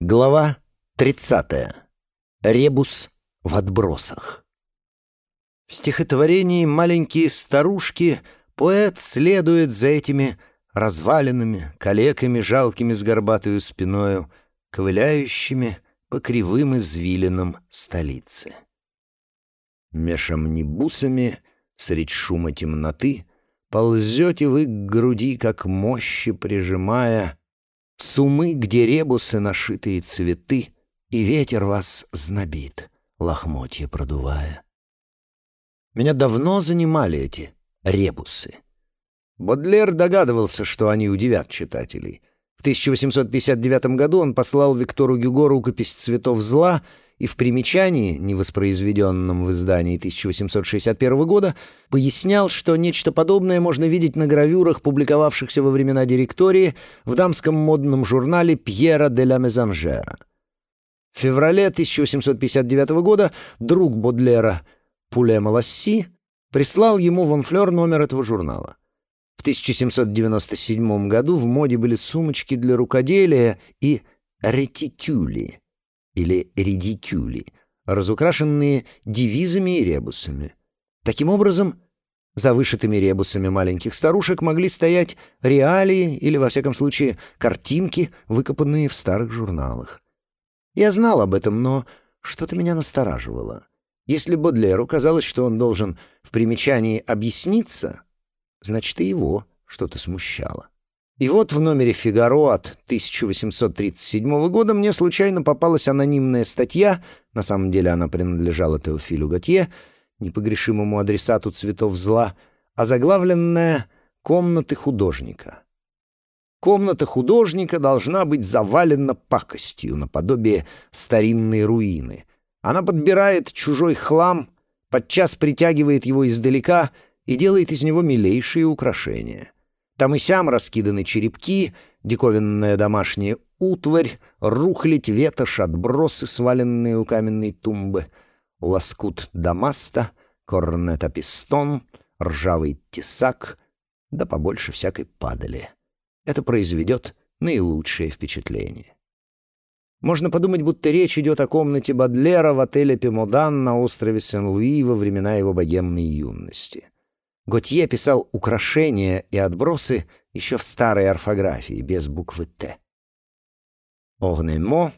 Глава 30. Ребус в отбросах. В стихотворении «Маленькие старушки» поэт следует за этими развалинами, калеками, жалкими с горбатою спиною, ковыляющими по кривым извилинам столицы. Меж амнибусами, средь шума темноты, ползете вы к груди, как мощи прижимая Сумы, где ребусы, нашитые цветы, И ветер вас знобит, лохмотья продувая. Меня давно занимали эти ребусы. Бодлер догадывался, что они удивят читателей. В 1859 году он послал Виктору Гюго рукопись «Цветов зла», и в примечании, невоспроизведенном в издании 1861 года, пояснял, что нечто подобное можно видеть на гравюрах, публиковавшихся во времена директории в дамском модном журнале «Пьера де ла Мезанжера». В феврале 1859 года друг Бодлера Пуле Маласси прислал ему вонфлер номер этого журнала. В 1797 году в моде были сумочки для рукоделия и ретикюли — или редикюли, разукрашенные девизами и ребусами. Таким образом, за вышитыми ребусами маленьких старушек могли стоять реалии или, во всяком случае, картинки, выкопанные в старых журналах. Я знал об этом, но что-то меня настораживало. Если Бодлеру казалось, что он должен в примечании объясниться, значит, и его что-то смущало. И вот в номере «Фигаро» от 1837 года мне случайно попалась анонимная статья, на самом деле она принадлежала Теофилю Готье, непогрешимому адресату цветов зла, озаглавленная «Комнаты художника». Комната художника должна быть завалена пакостью, наподобие старинной руины. Она подбирает чужой хлам, подчас притягивает его издалека и делает из него милейшие украшения. Там и сям раскиданы черепки, диковинная домашняя утварь, рухлядь, ветошь, отбросы, сваленные у каменной тумбы, лоскут дамаста, корнета-пистон, ржавый тесак, да побольше всякой падали. Это произведет наилучшее впечатление. Можно подумать, будто речь идет о комнате Бадлера в отеле «Пемодан» на острове Сен-Луи во времена его богемной юности. Готье писал украшения и отбросы еще в старой орфографии, без буквы «Т». «Орнемо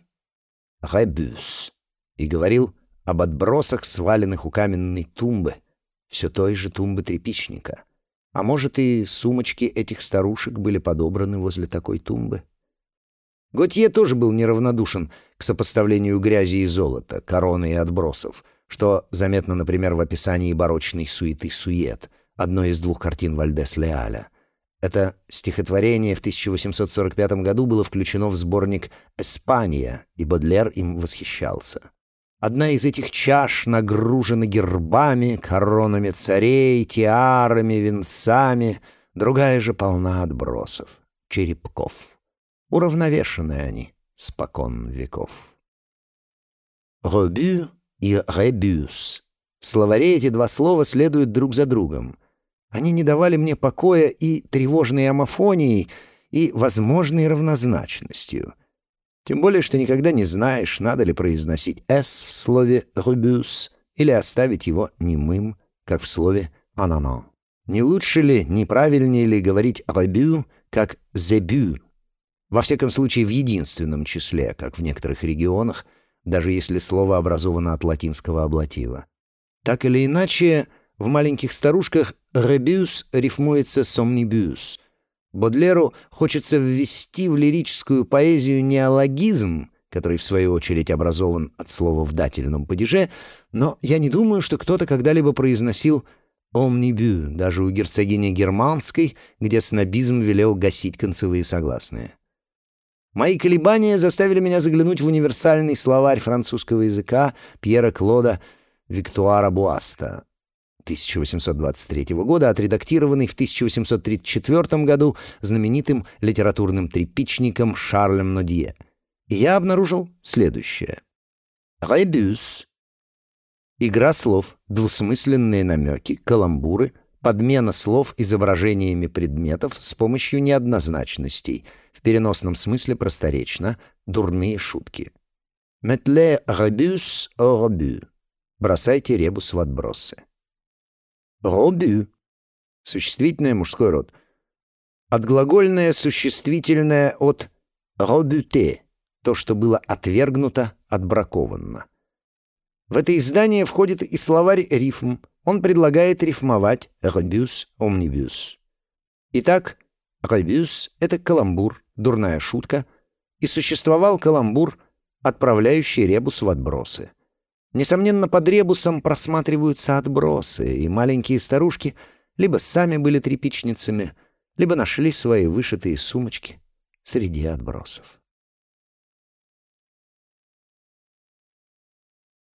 ребус» и говорил об отбросах, сваленных у каменной тумбы, все той же тумбы тряпичника. А может, и сумочки этих старушек были подобраны возле такой тумбы? Готье тоже был неравнодушен к сопоставлению грязи и золота, короны и отбросов, что заметно, например, в описании барочной суеты «Сует», одной из двух картин Вальдес Леаля. Это стихотворение в 1845 году было включено в сборник «Эспания», и Бодлер им восхищался. Одна из этих чаш нагружена гербами, коронами царей, тиарами, венцами, другая же полна отбросов, черепков. Уравновешены они спокон веков. «Робю» и «ребюс» В словаре эти два слова следуют друг за другом. Они не давали мне покоя и тревожной амофонией, и возможной равнозначностью. Тем более, что никогда не знаешь, надо ли произносить «с» в слове «рубюс» или оставить его немым, как в слове «анано». Не лучше ли, не правильнее ли говорить «ребю», как «зебю», во всяком случае в единственном числе, как в некоторых регионах, даже если слово образовано от латинского аблатива. Так или иначе, в «Маленьких старушках» «ребюс» рифмуется с «омнибюс». Бодлеру хочется ввести в лирическую поэзию неологизм, который, в свою очередь, образован от слова в дательном падеже, но я не думаю, что кто-то когда-либо произносил «омнибю» даже у герцогини Германской, где снобизм велел гасить концевые согласные. Мои колебания заставили меня заглянуть в универсальный словарь французского языка Пьера Клода Виктуара Буаста, 1823 года, отредактированный в 1834 году знаменитым литературным трепичником Шарлем Нодье. И я обнаружил следующее. «Ребюс» — игра слов, двусмысленные намеки, каламбуры, подмена слов изображениями предметов с помощью неоднозначностей, в переносном смысле просторечно, дурные шутки. «Метле ребус о ребу» — бросайте ребус в отбросы. «Робю» — существительное мужской род. Отглагольное существительное от «робюте» — то, что было отвергнуто, отбраковано. В это издание входит и словарь рифм. Он предлагает рифмовать «ребус омнибус». Итак, «ребус» — это каламбур, дурная шутка, и существовал каламбур, отправляющий ребус в отбросы. Несомненно, под ребусом просматриваются отбросы, и маленькие старушки либо сами были тряпичницами, либо нашли свои вышитые сумочки среди отбросов.